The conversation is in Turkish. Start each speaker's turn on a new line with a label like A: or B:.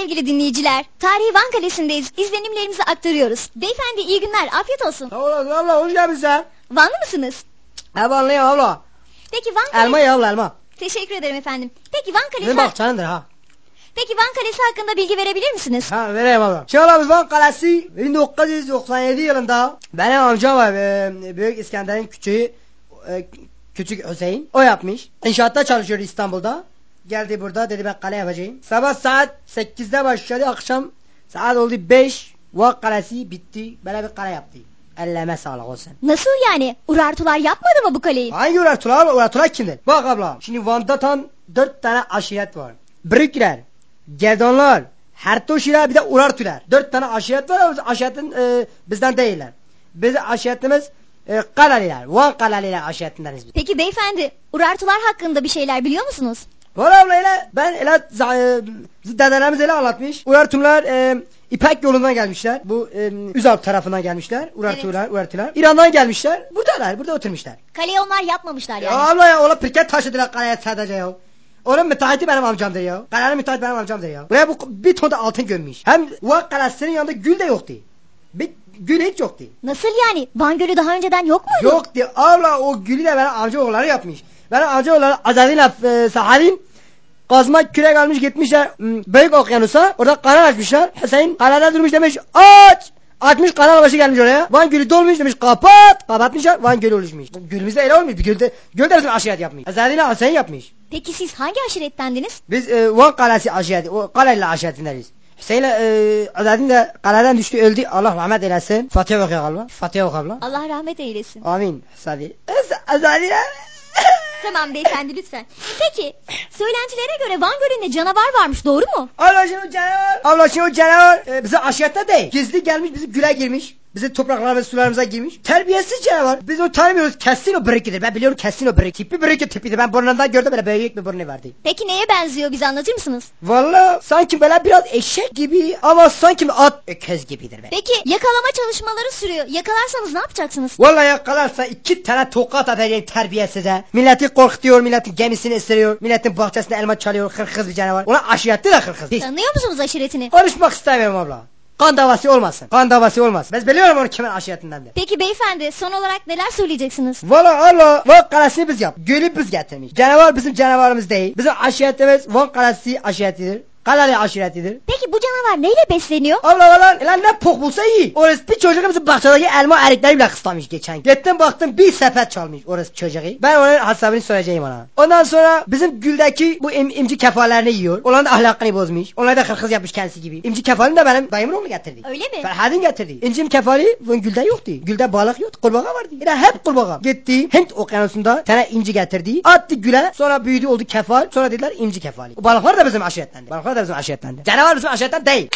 A: sevgili dinleyiciler. Tarihi Van Kalesi'ndeyiz. İzlenimlerimizi aktarıyoruz. Beyefendi iyi günler. Afiyet olsun.
B: Sağ olasın abla hoş geldin sen.
A: Vanlı mısınız?
B: He banlıyım abla.
A: Peki Van Kalesi...
B: Elma ya abla elma.
A: Teşekkür ederim efendim. Peki Van Kalesi...
B: Bizim bahçendir ha.
A: Peki Van Kalesi hakkında bilgi verebilir misiniz?
B: Ha vereyim abla. Şimdi biz Van Kalesi 1997 yılında benim amcam var. e, Büyük İskender'in küçüğü e, Küçük Hüseyin. O yapmış. İnşaatta çalışıyor İstanbul'da. Geldi burada dedi ben kale yapacağım. Sabah saat 8'de başladı. Akşam saat oldu 5. Van Kalesi bitti. Böyle bir kale yaptı. Elleme sağlık olsun.
A: Nasıl yani? Urartular yapmadı mı bu kaleyi?
B: Hangi Urartular? Urartular kimdir? Bak abla. Şimdi Van'da tam dört tane aşiret var. Brükler, Gedonlar, Hertoşiler bir de Urartular. Dört tane aşiret var ama aşiretin e, bizden değiller. Biz aşiretimiz e, Kalaliler. Van Kalaliler aşiretindeniz.
A: Peki beyefendi Urartular hakkında bir şeyler biliyor musunuz?
B: Var abla öyle ben za- e, dedelerimiz öyle anlatmış. Urartular e, İpek yolundan gelmişler. Bu e, Üzalp tarafından gelmişler. Urartular, Urartular. İran'dan gelmişler. Buradalar, burada oturmuşlar.
A: Kaleyi onlar yapmamışlar yani.
B: Ya abla ya ola pirket taşıdılar kaleye sadece ya. Onun müteahhiti benim amcamdır ya. Kalenin müteahhiti benim amcamdır ya. Buraya bu bir ton da altın gömmüş. Hem Van kalesinin yanında gül de yoktu. Bir gül hiç yoktu.
A: Nasıl yani? Van Gölü daha önceden yok muydu?
B: Yoktu. Abla o gülü de benim amcaoğulları yapmış. Benim amcaoğulları Azadin'le e, Sahalin kazma kürek almış gitmişler Büyük Okyanus'a. Orada kanal açmışlar. Hüseyin kanalda durmuş demiş aç. Açmış kanal başı gelmiş oraya. Van Gölü dolmuş demiş kapat. Kapatmışlar Van Gölü oluşmuş. Gölümüzde öyle olmuş. Bir gölde, resmen aşiret yapmış. Azadin'le Hüseyin yapmış.
A: Peki siz hangi aşirettendiniz?
B: Biz e, Van Kalesi aşireti, o kaleyle aşiretindeniz. Hüseyin e, Azadin de kaleden düştü öldü. Allah rahmet eylesin. Fatiha okuyor galiba. Fatiha oku abla.
A: Allah rahmet eylesin.
B: Amin. Sadi. Azadin
A: Tamam beyefendi lütfen. Peki söylentilere göre Van Gölü'nde canavar varmış doğru mu?
B: Şimdi o canavar. Şimdi o canavar e, bize aşirette değil. Gizli gelmiş bizi güle girmiş. Bizi topraklarımıza sularımıza girmiş. Terbiyesiz canavar. Biz onu tanımıyoruz. Kesin o birikidir. Ben biliyorum kesin o birik. Tipi biriki tipidir. Ben burnundan gördüm böyle büyük bir burnu vardı.
A: Peki neye benziyor bize anlatır mısınız?
B: Valla sanki böyle biraz eşek gibi ama sanki bir at öküz gibidir be.
A: Peki yakalama çalışmaları sürüyor. Yakalarsanız ne yapacaksınız?
B: Vallahi yakalarsa iki tane tokat atacak terbiyesize. Milleti korkutuyor, milletin gemisini ısırıyor, milletin bahçesine elma çalıyor, hırkız bir canavar. Ona aşiretli de hırkız.
A: Tanıyor musunuz aşiretini?
B: Konuşmak istemiyorum abla. Kan davası olmasın. Kan davası olmasın. Ben biliyorum onu kimin aşiretindendir.
A: Peki beyefendi son olarak neler söyleyeceksiniz?
B: Valla Allah Van Kalesi'ni biz yap. Gölü biz getirmiş. Canavar bizim canavarımız değil. Bizim aşiretimiz Van Kalesi aşiretidir. Kalali aşiretidir.
A: Peki canavar neyle besleniyor?
B: Abla valla lan ne pok bulsa iyi. Orası bir çocuğu bizim bahçedeki elma erikleriyle kıslamış geçen. Gittim baktım bir sepet çalmış orası çocuğu. Ben onun hesabını soracağım ona. Ondan sonra bizim güldeki bu im, imci kefalerini yiyor. Onların da ahlakını bozmuş. Onları da hırkız yapmış kendisi gibi. İmci kefalini de benim dayımın oğlu getirdi.
A: Öyle mi?
B: Ferhad'ın getirdi. İmcim kefali bu gülde yoktu. Gülde balık yoktu. Kurbağa vardı. Yine hep kurbağa. Gitti Hint okyanusunda tane inci getirdi. Attı güle. Sonra büyüdü oldu kefal. Sonra dediler imci kefali. O balıklar da bizim aşiretlendi. Balıklar da bizim aşiretlendi. Canavar bizim aşiretten değil.